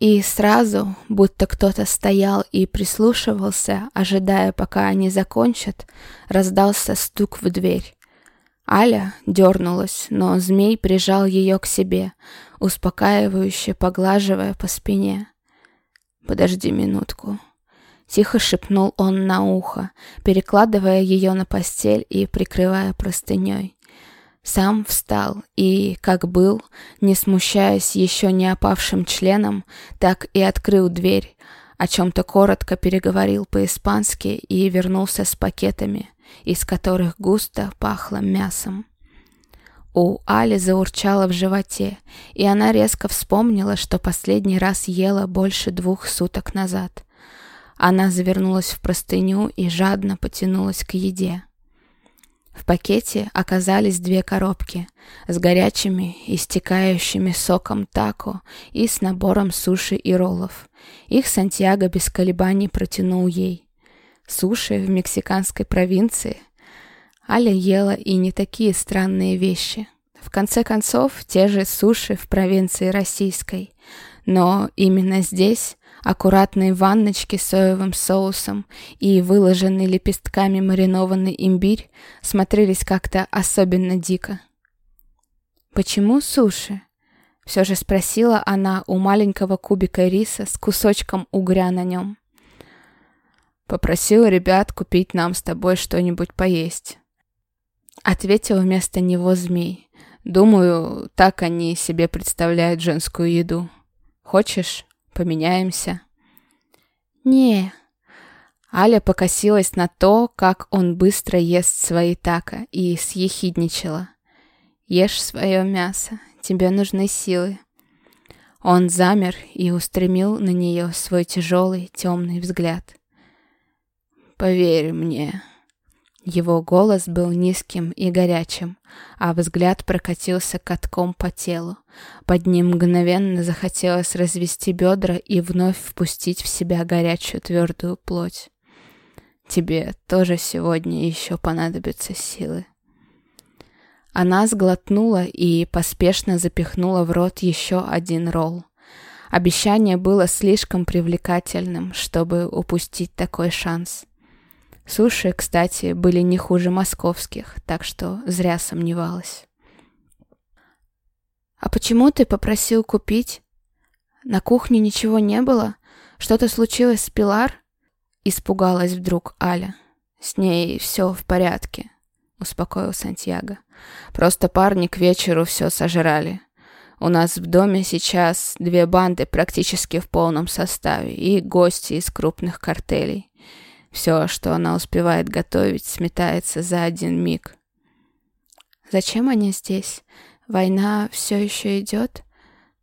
И сразу, будто кто-то стоял и прислушивался, ожидая, пока они закончат, раздался стук в дверь. Аля дернулась, но змей прижал ее к себе, успокаивающе поглаживая по спине. «Подожди минутку», — тихо шепнул он на ухо, перекладывая ее на постель и прикрывая простыней. Сам встал и, как был, не смущаясь еще не опавшим членом, так и открыл дверь, о чем-то коротко переговорил по-испански и вернулся с пакетами, из которых густо пахло мясом. У Али заурчало в животе, и она резко вспомнила, что последний раз ела больше двух суток назад. Она завернулась в простыню и жадно потянулась к еде. В пакете оказались две коробки с горячими, истекающими соком тако и с набором суши и роллов. Их Сантьяго без колебаний протянул ей. Суши в мексиканской провинции. Аля ела и не такие странные вещи. В конце концов, те же суши в провинции российской. Но именно здесь аккуратные ванночки с соевым соусом и выложенный лепестками маринованный имбирь смотрелись как-то особенно дико. «Почему суши?» — все же спросила она у маленького кубика риса с кусочком угря на нем. «Попросила ребят купить нам с тобой что-нибудь поесть». Ответил вместо него змей. «Думаю, так они себе представляют женскую еду. Хочешь?» Поменяемся?» «Не». Аля покосилась на то, как он быстро ест свои тако, и съехидничала. «Ешь свое мясо, тебе нужны силы». Он замер и устремил на нее свой тяжелый темный взгляд. «Поверь мне», его голос был низким и горячим, а взгляд прокатился катком по телу. Под ним мгновенно захотелось развести бедра и вновь впустить в себя горячую твердую плоть. Тебе тоже сегодня еще понадобятся силы. Она сглотнула и поспешно запихнула в рот еще один ролл. Обещание было слишком привлекательным, чтобы упустить такой шанс. Суши, кстати, были не хуже московских, так что зря сомневалась. «А почему ты попросил купить? На кухне ничего не было? Что-то случилось с Пилар?» Испугалась вдруг Аля. «С ней все в порядке», — успокоил Сантьяго. «Просто парни к вечеру все сожрали. У нас в доме сейчас две банды практически в полном составе и гости из крупных картелей. Все, что она успевает готовить, сметается за один миг. «Зачем они здесь? Война все еще идет?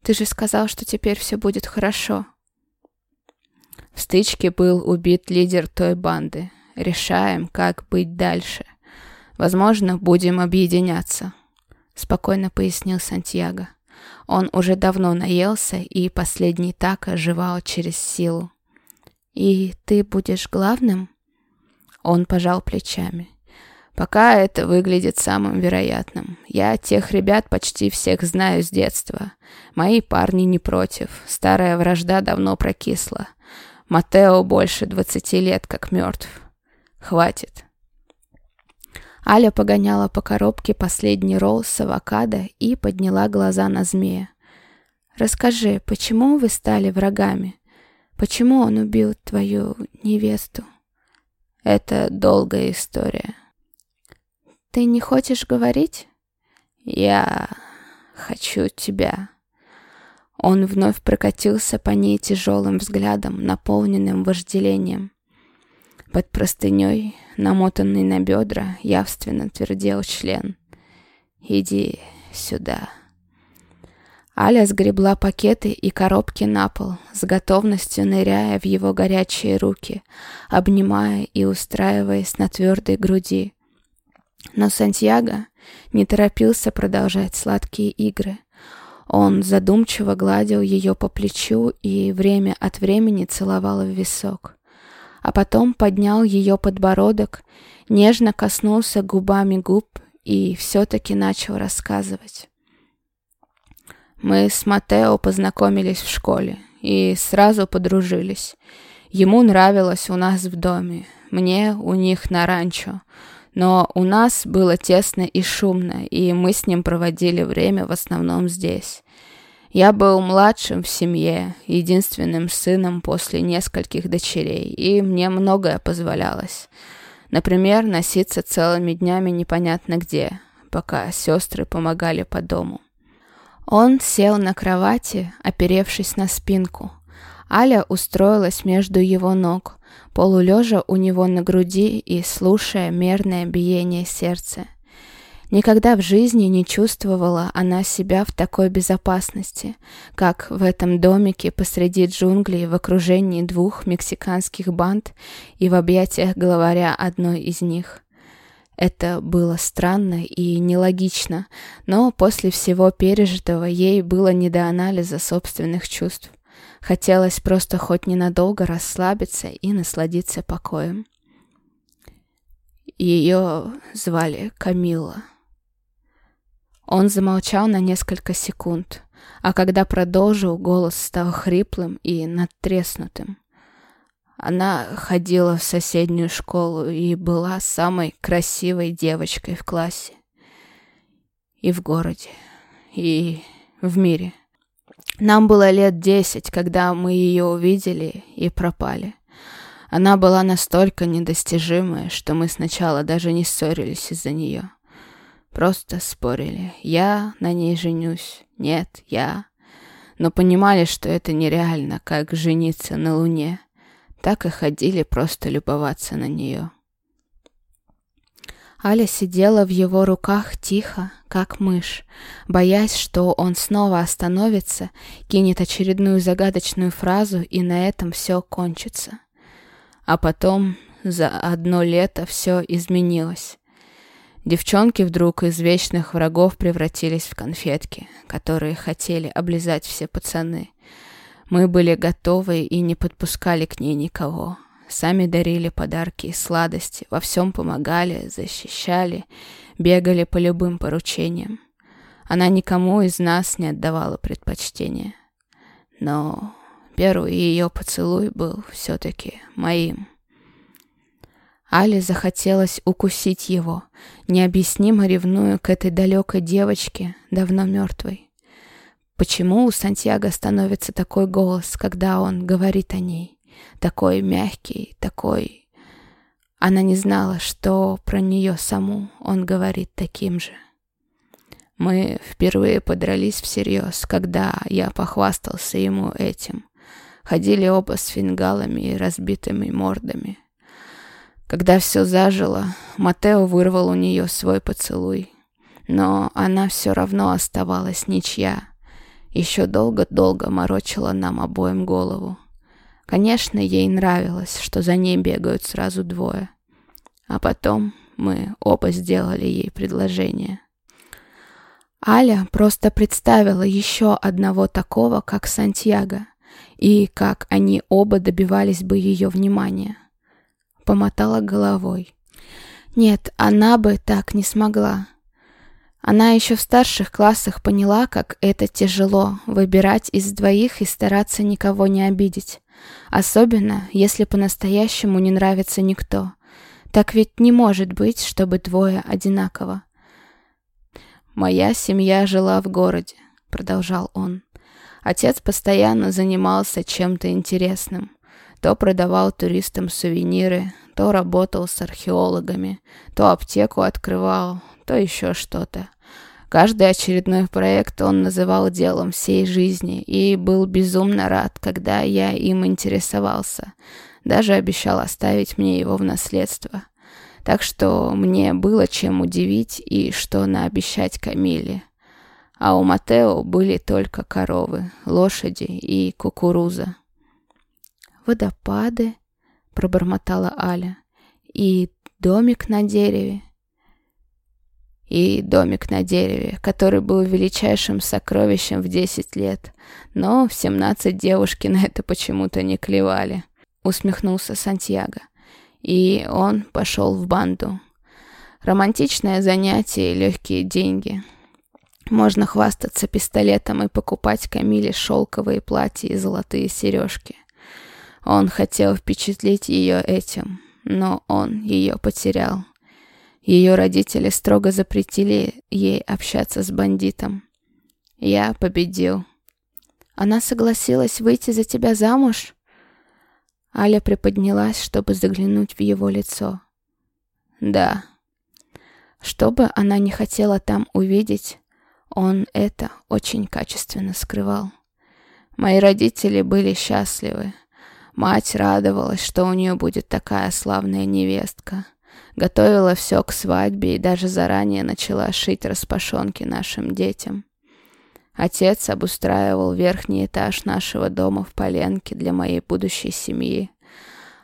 Ты же сказал, что теперь все будет хорошо». В стычке был убит лидер той банды. Решаем, как быть дальше. Возможно, будем объединяться, спокойно пояснил Сантьяго. Он уже давно наелся, и последний так оживал через силу. «И ты будешь главным?» Он пожал плечами. «Пока это выглядит самым вероятным. Я тех ребят почти всех знаю с детства. Мои парни не против. Старая вражда давно прокисла. Матео больше двадцати лет как мертв. Хватит». Аля погоняла по коробке последний ролл с авокадо и подняла глаза на змея. «Расскажи, почему вы стали врагами? Почему он убил твою невесту? Это долгая история. Ты не хочешь говорить? Я хочу тебя. Он вновь прокатился по ней тяжелым взглядом, наполненным вожделением. Под простыней, намотанный на бедра, явственно твердел член. «Иди сюда». Аля сгребла пакеты и коробки на пол, с готовностью ныряя в его горячие руки, обнимая и устраиваясь на твердой груди. Но Сантьяго не торопился продолжать сладкие игры. Он задумчиво гладил ее по плечу и время от времени целовал в висок. А потом поднял ее подбородок, нежно коснулся губами губ и все-таки начал рассказывать. Мы с Матео познакомились в школе, и сразу подружились. Ему нравилось у нас в доме, мне у них на ранчо. Но у нас было тесно и шумно, и мы с ним проводили время в основном здесь. Я был младшим в семье, единственным сыном после нескольких дочерей, и мне многое позволялось. Например, носиться целыми днями непонятно где, пока сестры помогали по дому. Он сел на кровати, оперевшись на спинку. Аля устроилась между его ног, полулежа у него на груди и слушая мерное биение сердца. Никогда в жизни не чувствовала она себя в такой безопасности, как в этом домике посреди джунглей в окружении двух мексиканских банд и в объятиях главаря одной из них. Это было странно и нелогично, но после всего пережитого ей было не до анализа собственных чувств. Хотелось просто хоть ненадолго расслабиться и насладиться покоем. Ее звали Камилла. Он замолчал на несколько секунд, а когда продолжил, голос стал хриплым и надтреснутым. Она ходила в соседнюю школу и была самой красивой девочкой в классе. И в городе, и в мире. Нам было лет десять, когда мы ее увидели и пропали. Она была настолько недостижимая, что мы сначала даже не ссорились из-за нее. Просто спорили. Я на ней женюсь. Нет, я. Но понимали, что это нереально, как жениться на Луне. Так и ходили просто любоваться на нее. Аля сидела в его руках тихо, как мышь, боясь, что он снова остановится, кинет очередную загадочную фразу, и на этом все кончится. А потом за одно лето все изменилось. Девчонки вдруг из вечных врагов превратились в конфетки, которые хотели облизать все пацаны. Мы были готовы и не подпускали к ней никого. Сами дарили подарки и сладости, во всем помогали, защищали, бегали по любым поручениям. Она никому из нас не отдавала предпочтения. Но первый ее поцелуй был все-таки моим. Але захотелось укусить его, необъяснимо ревную к этой далекой девочке, давно мертвой. Почему у Сантьяго становится такой голос, когда он говорит о ней? Такой мягкий, такой... Она не знала, что про нее саму он говорит таким же. Мы впервые подрались всерьез, когда я похвастался ему этим. Ходили оба с фингалами и разбитыми мордами. Когда все зажило, Матео вырвал у нее свой поцелуй. Но она все равно оставалась ничья. Еще долго-долго морочила нам обоим голову. Конечно, ей нравилось, что за ней бегают сразу двое. А потом мы оба сделали ей предложение. Аля просто представила еще одного такого, как Сантьяго, и как они оба добивались бы ее внимания помотала головой. Нет, она бы так не смогла. Она еще в старших классах поняла, как это тяжело выбирать из двоих и стараться никого не обидеть. Особенно, если по-настоящему не нравится никто. Так ведь не может быть, чтобы двое одинаково. «Моя семья жила в городе», — продолжал он. Отец постоянно занимался чем-то интересным. То продавал туристам сувениры, то работал с археологами, то аптеку открывал, то еще что-то. Каждый очередной проект он называл делом всей жизни и был безумно рад, когда я им интересовался. Даже обещал оставить мне его в наследство. Так что мне было чем удивить и что наобещать Камиле. А у Матео были только коровы, лошади и кукуруза водопады, пробормотала Аля, и домик на дереве. И домик на дереве, который был величайшим сокровищем в десять лет, но в семнадцать девушки на это почему-то не клевали, усмехнулся Сантьяго. И он пошел в банду. Романтичное занятие и легкие деньги. Можно хвастаться пистолетом и покупать Камиле шелковые платья и золотые сережки. Он хотел впечатлить ее этим, но он ее потерял. Ее родители строго запретили ей общаться с бандитом. Я победил. Она согласилась выйти за тебя замуж? Аля приподнялась, чтобы заглянуть в его лицо. Да. Что бы она не хотела там увидеть, он это очень качественно скрывал. Мои родители были счастливы. Мать радовалась, что у нее будет такая славная невестка. Готовила все к свадьбе и даже заранее начала шить распашонки нашим детям. Отец обустраивал верхний этаж нашего дома в Поленке для моей будущей семьи.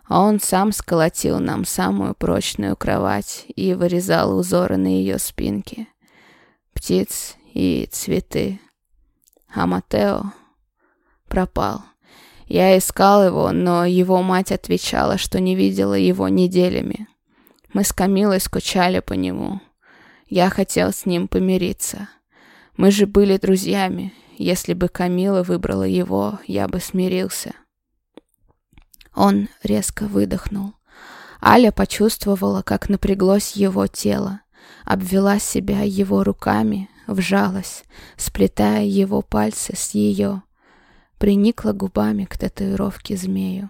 А он сам сколотил нам самую прочную кровать и вырезал узоры на ее спинке. Птиц и цветы. А Матео пропал. Я искал его, но его мать отвечала, что не видела его неделями. Мы с Камилой скучали по нему. Я хотел с ним помириться. Мы же были друзьями. Если бы Камила выбрала его, я бы смирился. Он резко выдохнул. Аля почувствовала, как напряглось его тело, обвела себя его руками, вжалась, сплетая его пальцы с ее, приникла губами к татуировке змею.